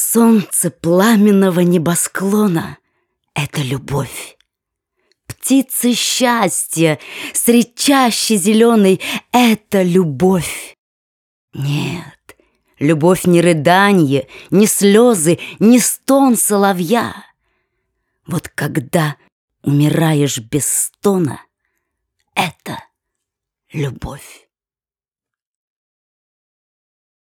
Солнце пламенного небосклона — это любовь. Птицы счастья средь чащи зеленой — это любовь. Нет, любовь не рыданье, не слезы, не стон соловья. Вот когда умираешь без стона — это любовь.